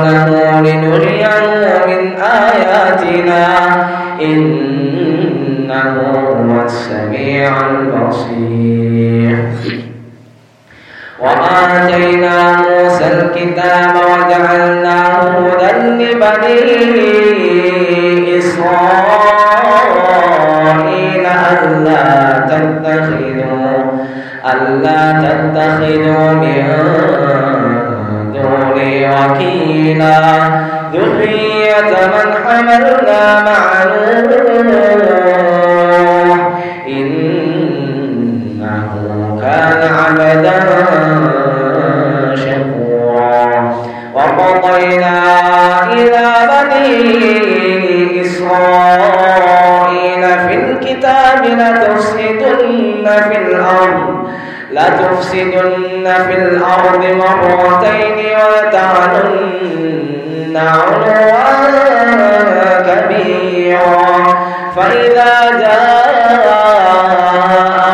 حوله لنريه من آياتنا إنه هو السميع البصير. وآتينا موسى الكتاب وجعلناه هدى لبني إسرائيل ألا تتخذوا ألا تتخذوا من وكيلا ذرية من حملنا مع إنه كان عبدا شكورا. وقضينا لتفسدن في الأرض مرتين ولتعلن علوا كبيرا. فإذا جاء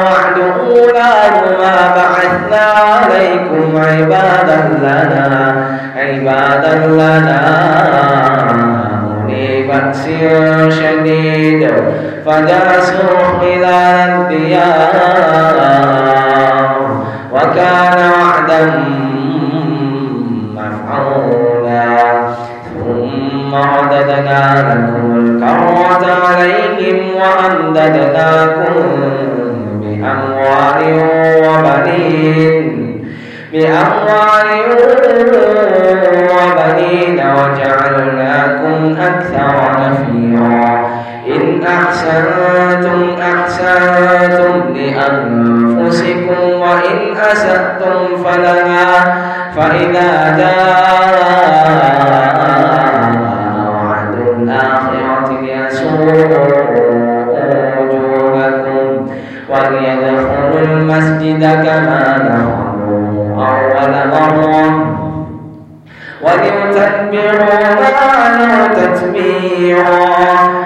وعد أولاهما بعثنا عليكم عبادا لنا. عبادا لنا. أولي بأس شديد. فجاسوا خلال الديار. وكان وعدا مفعولا. ثم رددنا لكم الكرة عليهم وأمددناكم بأموال وبنين. بأموال وبنين وجعلناكم أكثر نفيرا. إن أحسنتم أحسنتم لأنفسكم وإن أسأتم فلها فإذا جاء وعد الآخرة ليسوءوا وجوهكم وليدخلوا المسجد كما دخلوا أول مرة وليتبعوا ما علوا تتبيرا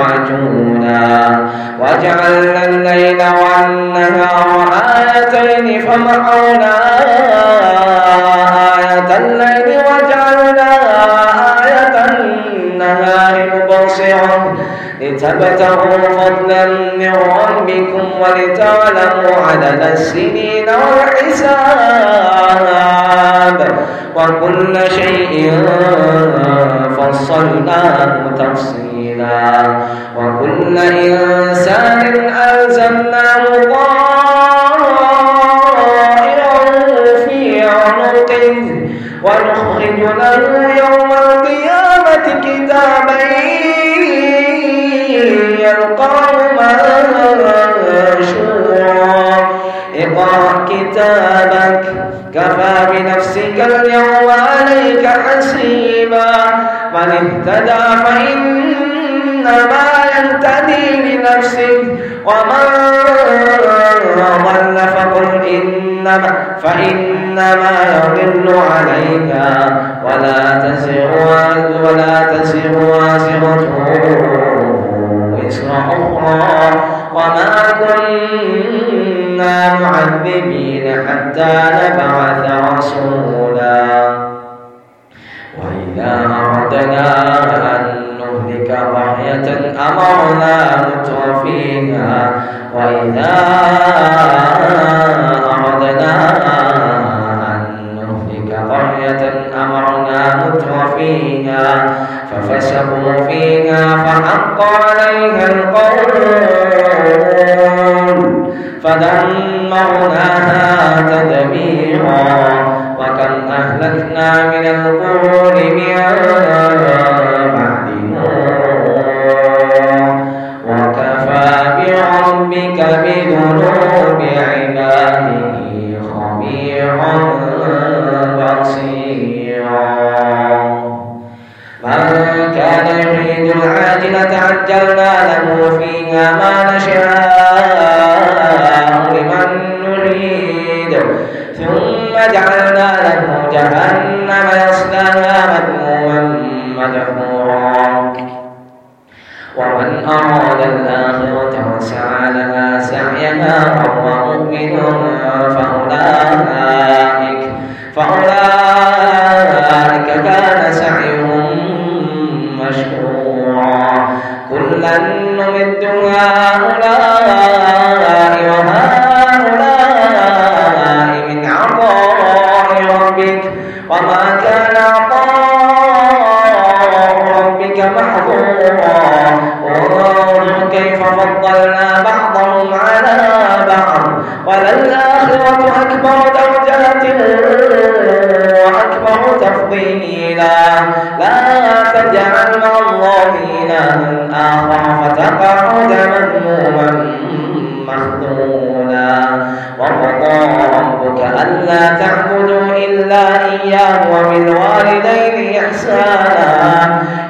عجولا وجعلنا الليل والنهار آيتين فمحونا آية الليل وجعلنا آية النهار مبصرا. لتبتغوا فضلا من ربكم ولتعلموا عدد السنين والحساب. الكتاب وكل شيء فصلناه تفصيلا. وكل إنسان ألزمناه طائرا في عنقه ونخرج له يوم القيامة كتابا يلقاه منشورا. اقرأ كتابك. كفى بنفسك اليوم عليك حسيبا. من اهتدى فإنما يهتدي لنفسه. ومن ضل فقل إنما فإنما يضل عليها ولا تزر ولا تزر وازرة وزر أخرى. وما معذبين حتى نبعث رسولا. وإذا أردنا أن نهلك قرية أمرنا متر فيها. وإذا أردنا أن فيها ففسقوا فيها فحق عليها القول. فدمرناها تدميرا وكم أهلكنا من القرون من بعد وكفى بربك بذنوب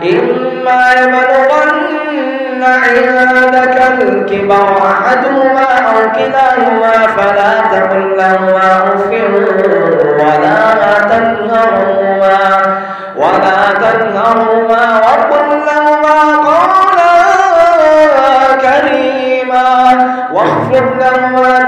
إما يبلغن عندك الكبر أحدهما أو كلاهما فلا تقل لهما أف ولا تنهرهما ولا تنهرهما وقل لهما قولا كريما واخفض لهما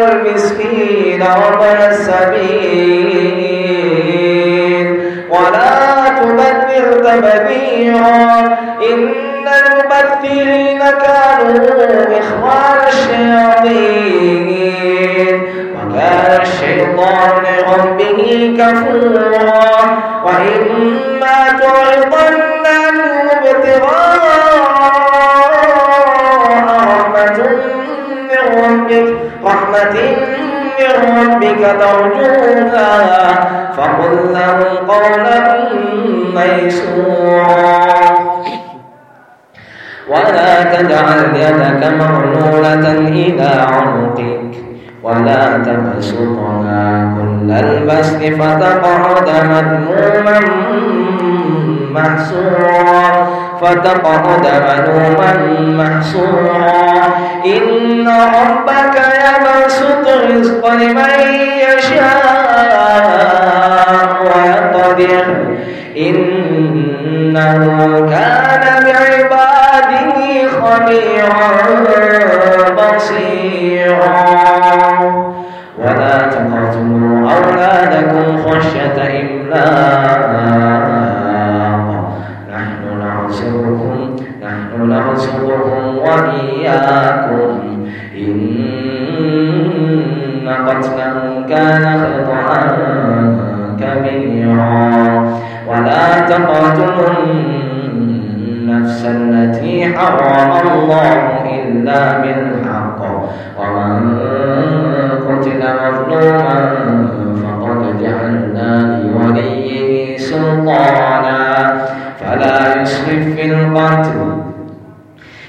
والمسكين وابن السبيل. ولا تبذر تبذيرا. إن المبذرين كانوا إخوان الشياطين. وكان الشيطان لربه كفورا. وإما تعرضن عنهم ابتغاء رحمة من ربك. رحمة من ربك ترجوها فقل لهم قولا ميسورا. ولا تجعل يدك مغلولة إلى عنقك ولا تبسطها كل البسط فتقعد مذموما محسورا. فتقعد مذموما محسورا. إن ربك يبسط الرزق لمن يشاء ويقدر. إنه كان بعباده خبيرا بصيرا. ولا تقتلوا أولادكم خشية إملاق. نحن نرزقكم نحن نرزقكم وإياكم. إن قتلهم كان خطأ كبيرا. ولا تقتلوا النفس التي حرم الله إلا بالحق. ومن قتل مظلوما فقد جعلنا لوليه سلطانا. فلا يسرف في القتل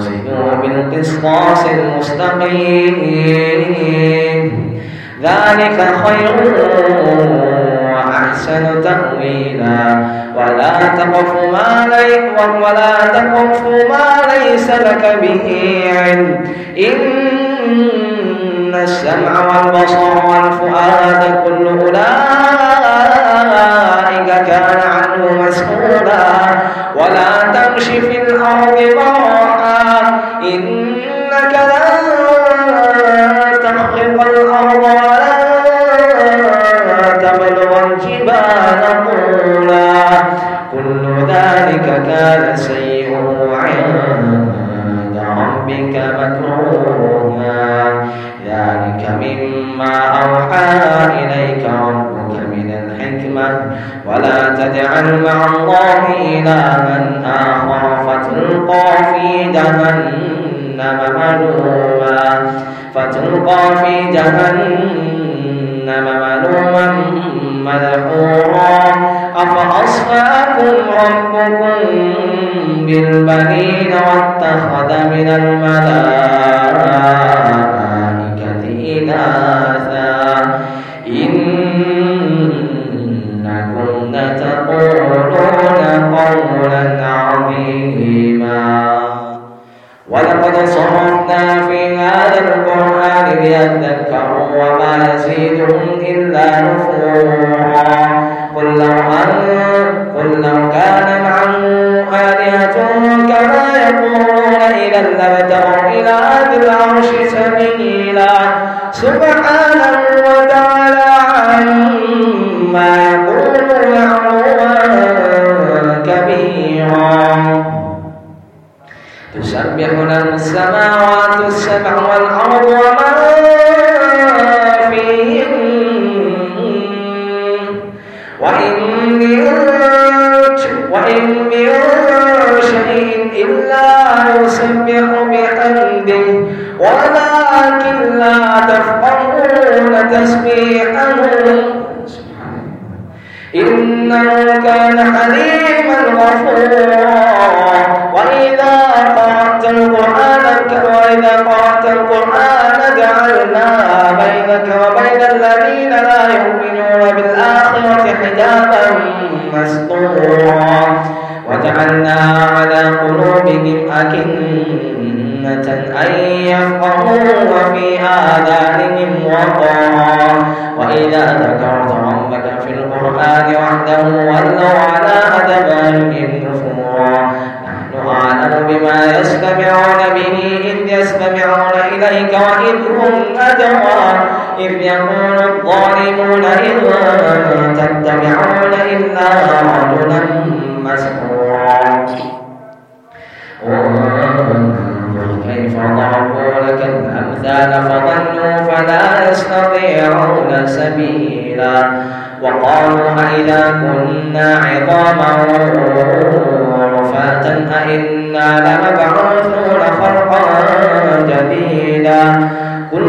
وزنوا بالقسطاس المستقيم ذلك خير وأحسن تأويلا ولا تقف ما لي ولا تقف ما ليس لك به علم. إن السمع والبصر والفؤاد كل أولئك كان عنه مسؤولا. ولا تمش في الأرض ضرعا إنك لن تخرق الأرض ولا تبلغ الجبال طولا. كل ذلك كان سيئه إذا لابتغوا إلى ذي العرش سبيلا. سبحانه وإذا ذكرت ربك في القرآن وحده ولوا على نفورا نحن أعلم بما يستمعون به إذ يستمعون إليك وإذ هم أدوى إذ يقول الظالمون إن تتبعون إلا رجلا مسحورا. انظر كيف ضربوا لك الأمثال فضلوا فلا يستطيعون سبيلا. وقالوا أئذا كنا عظاما ورفاتا أئنا لمبعوثون خلقا جديدا. قل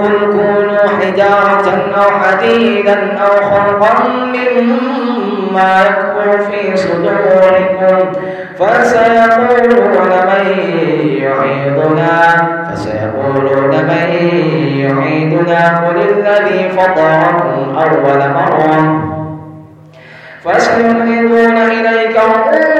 قل كونوا حجارة أو حديدا أو خلقا مما ما يكبر في صدوركم فسيقولون من يعيدنا فسيقولون من يعيدنا قل الذي فطركم أول مرة. فسينغضون إليك رؤوسهم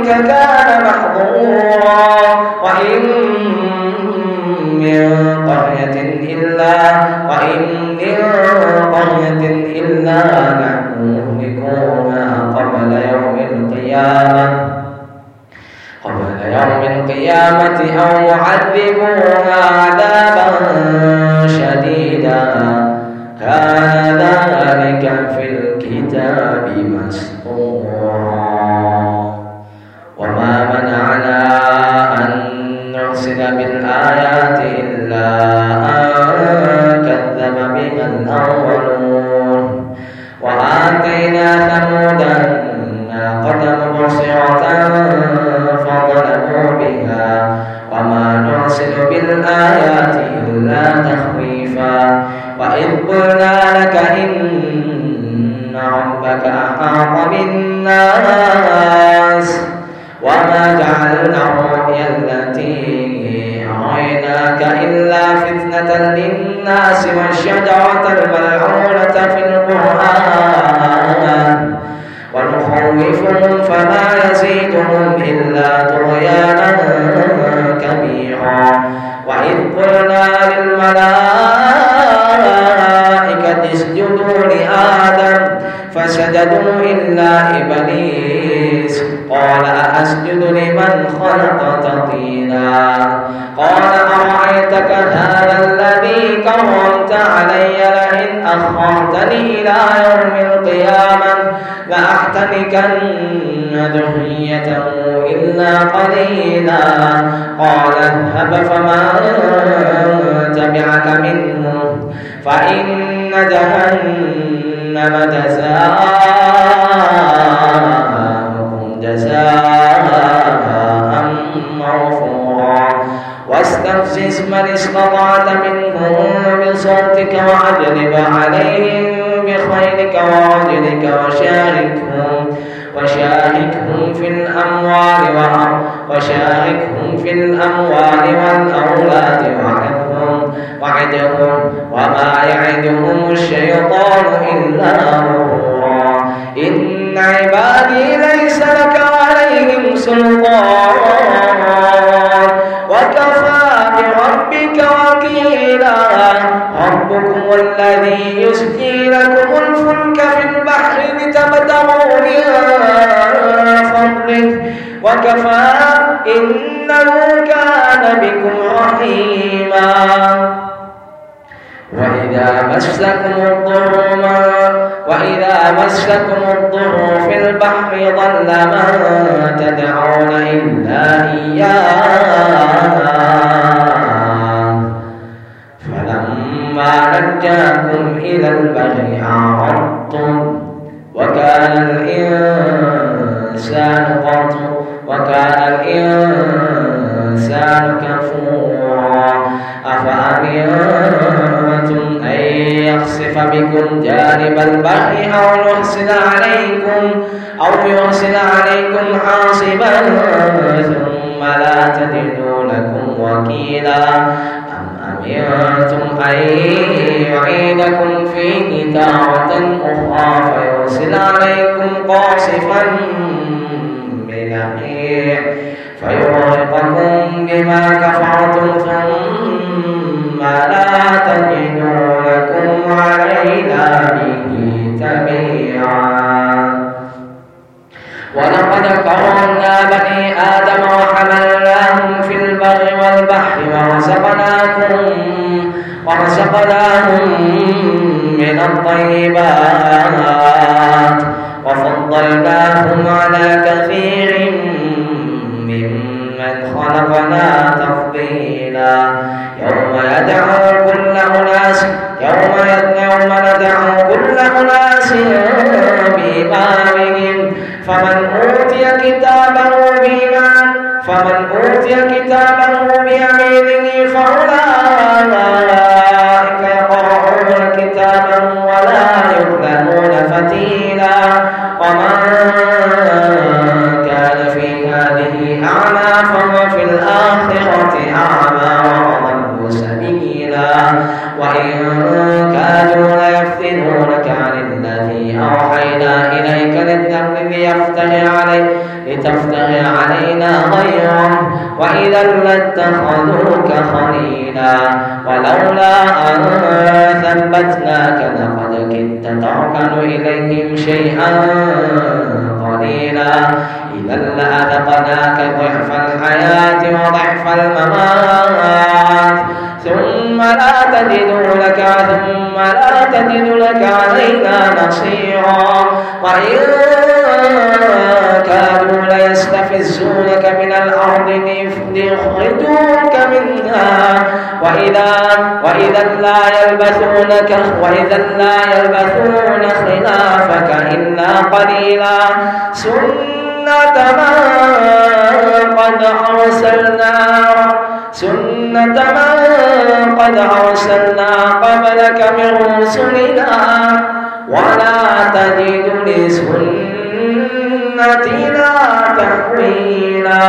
ربك كان محظورا وإن من قرية إلا وإن من قرية إلا مهلكوها قبل يوم القيامة. قبل يوم القيامة أو يعذبوها فسجدوا إلا إبليس. قال أأسجد لمن خلق تطينا قال أرأيتك هذا الذي كرمت علي لئن أخرتني إلى يوم القيامة لأحتنكن ذريته إلا قليلا. قال اذهب فمن تبعك منه فإن جهنم إنما جزاؤهم جزاء مرفوعا. واستفزز من استطعت منهم بصوتك وأجلب عليهم بخيرك وعدلك وشاركهم وشاركهم في الأموال وشاركهم في الأموال والأولاد وعلى وعدهم وما يعدهم الشيطان إلا غرورا إن عبادي ليس لك عليهم سلطان. وكفى بربك وكيلا. ربكم الذي يزكي لكم الفلك في البحر لتبتغوا من فضله. وكفى إنه كان بكم رحيما. وإذا مسكم الضر وإذا مسكم الضر في البحر ضل من تدعون إلا إياه. فلما نجاكم إلى البر أعرضتم وكان الإنسان قط وكان الإنسان كفورا أفأمنتم أن يخسف بكم جانب البحر أو يرسل عليكم أو يرسل عليكم حاصبا ثم لا تجدوا لكم وكيلا. أم أمنتم أن يعيدكم فيه تارة أخرى فيرسل عليكم قاصفا بنقيع فيغرقكم بما كفرتم ثم لا تجدوا لكم علينا به تبيعا ولقد كرمنا بني آدم وحملناهم في البر والبحر ورزقناكم ورزقناهم من الطيبات وفضلناهم على كثير ممن خلقنا تفضيلا. يوم يدعو كل أناس يوم يوم ندعو كل أناس بإمامهم. فمن أوتي كتابه بإيمان فمن أوتي كتابه بيمينه فأولئك يلبثونك وإذا لا يلبثون خلافك إلا قليلا. سنة من قد أرسلنا سنة من قد أرسلنا قبلك من رسلنا ولا تجد لسنتنا تحويلا.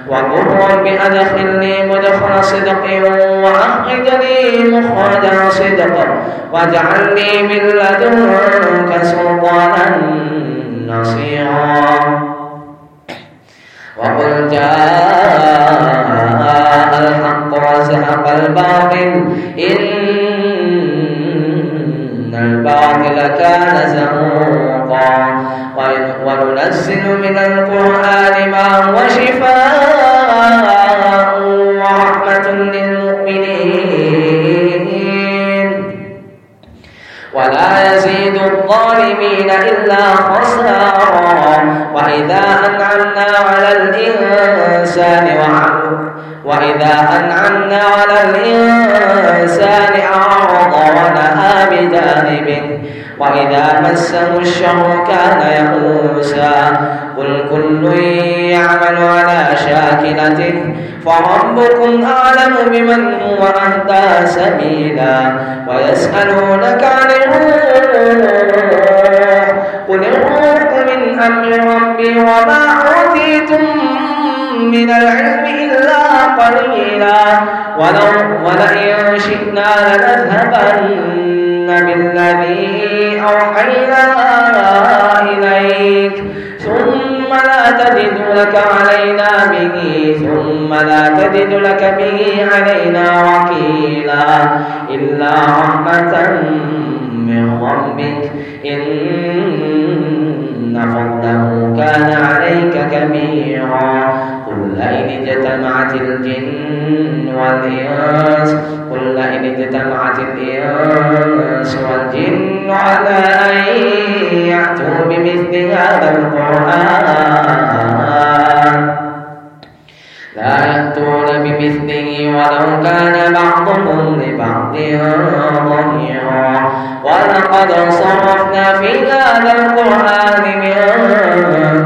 وقل رب أدخلني مدخل صدق وأخرجني مخرج صدق واجعل لي من لدنك سلطانا نصيرا. وقل جاء الحق وزهق الباطل إن الباطل كان زهوقا. وننزل من القرآن ما هو شفاء. الظالمين إلا خسارا. وإذا أنعمنا على الإنسان وإذا أنعمنا على الإنسان أعرض ونهى بجانبه وإذا مسه الشر كان يئوسا. قل كل يعمل على شاكلته. فربكم أعلم بمن هو أهدى سبيلا. ويسألونك عن الروح قل الروح من أمر ربي وما أوتيتم من العلم إلا قليلا ولو ولئن شئنا لنذهبن بالذي أوحينا إليك. ثم لا تجد لك علينا به ثم لا تجد لك به علينا وكيلا إلا رحمة من ربك. إن فضله كان عليك كبيرا. قل لئن اجتمعت الجن والإنس قل لئن اجتمعت الإنس والجن على أن يأتوا بمثل هذا القرآن. لا يأتون بمثله ولو كان بعضهم لبعض ظهيرا ولقد صرفنا في هذا القرآن من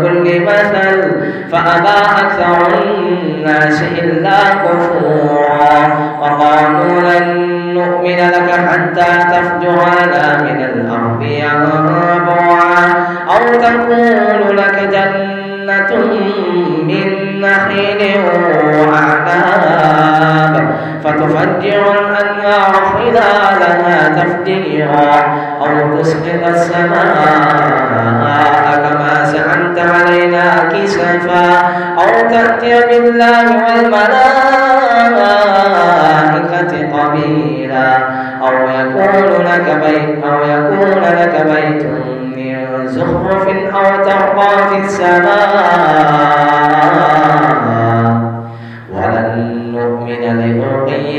كل مثل فأبى أكثر الناس إلا كفورا. وقالوا لن نؤمن لك حتى تفجر لنا من الأرض ينبوعا أو تكون لك جنة تفجيرا أو تسقط السماء كما زعمت علينا كسفا أو تأتي بالله والملائكة قبيلا أو يكون لك بيت أو يكون لك بيت من زخرف أو ترقى في السماء. ولن نؤمن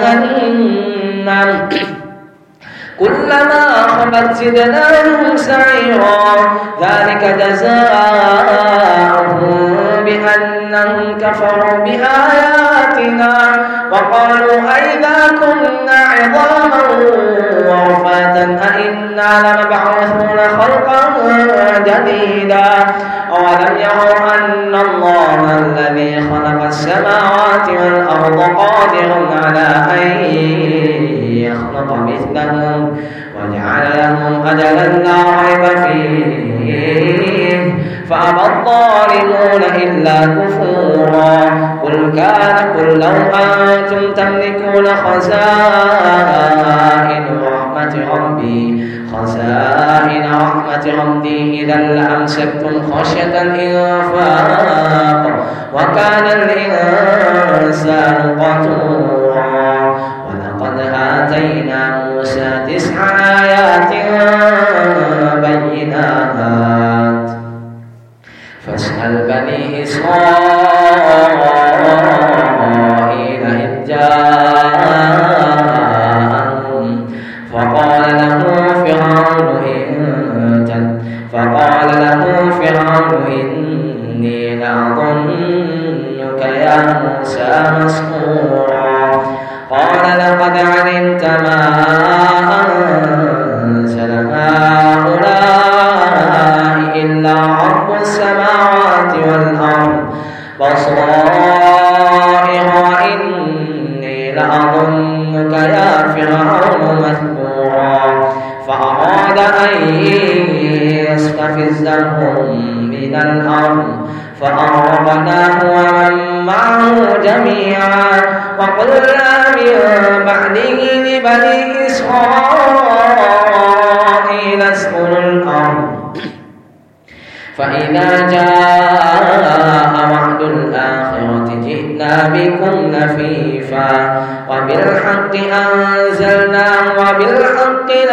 جهنم. كلما خبت زدناهم سعيرا ذلك جزاؤهم بأنهم كفروا بآياتنا وقالوا أئذا كنا عظاما ورفاتا أئنا لمبعوثون خلقا جديدا؟ أولم يروا أن الله الذي خلق السماوات والأرض قادر على أن يخلق مثلهم؟ وجعل لهم أجلا لا ريب فيه فأبى الظالمون إلا كفورا. قل كان قل لو أنتم تملكون خزائن رحمة ربي. خزائن رحمة ربي إذا لأمسكتم خشية الإنفاق. وكان الإنسان قتورا. ولقد آتينا موسى تسع آيات بينات. فاسأل بني إسرائيل إذ جاءهم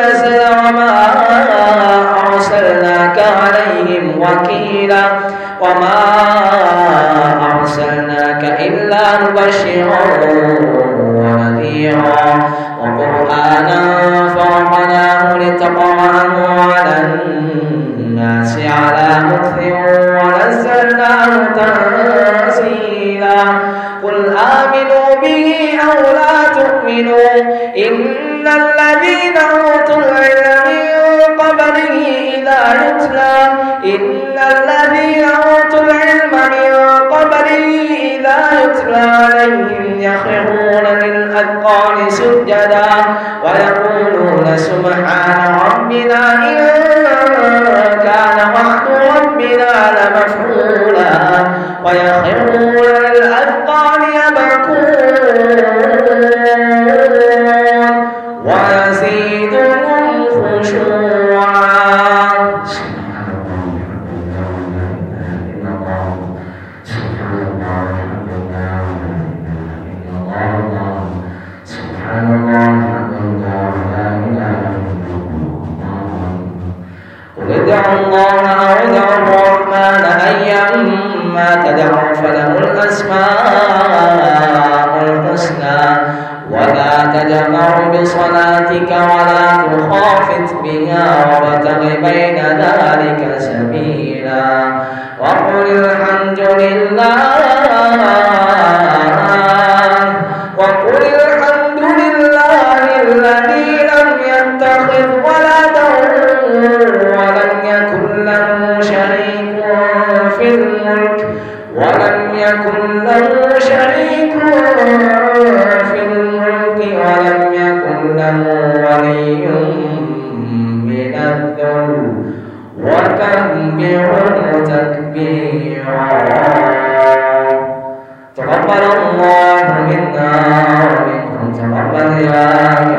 بصير أرسلناك عليهم وكيلا وما أرسلناك إلا مبشرا ونذيرا وقرآنا فرقناه لتقرأه على الناس على مكث ونزلناه تنزيلا يتلى إن الذين أوتوا العلم من قبله إذا يتلى عليهم يخرون للأذقان سجدا ويقولون سبحان ربنا إن أكبر الله إنا منكم تقبل يا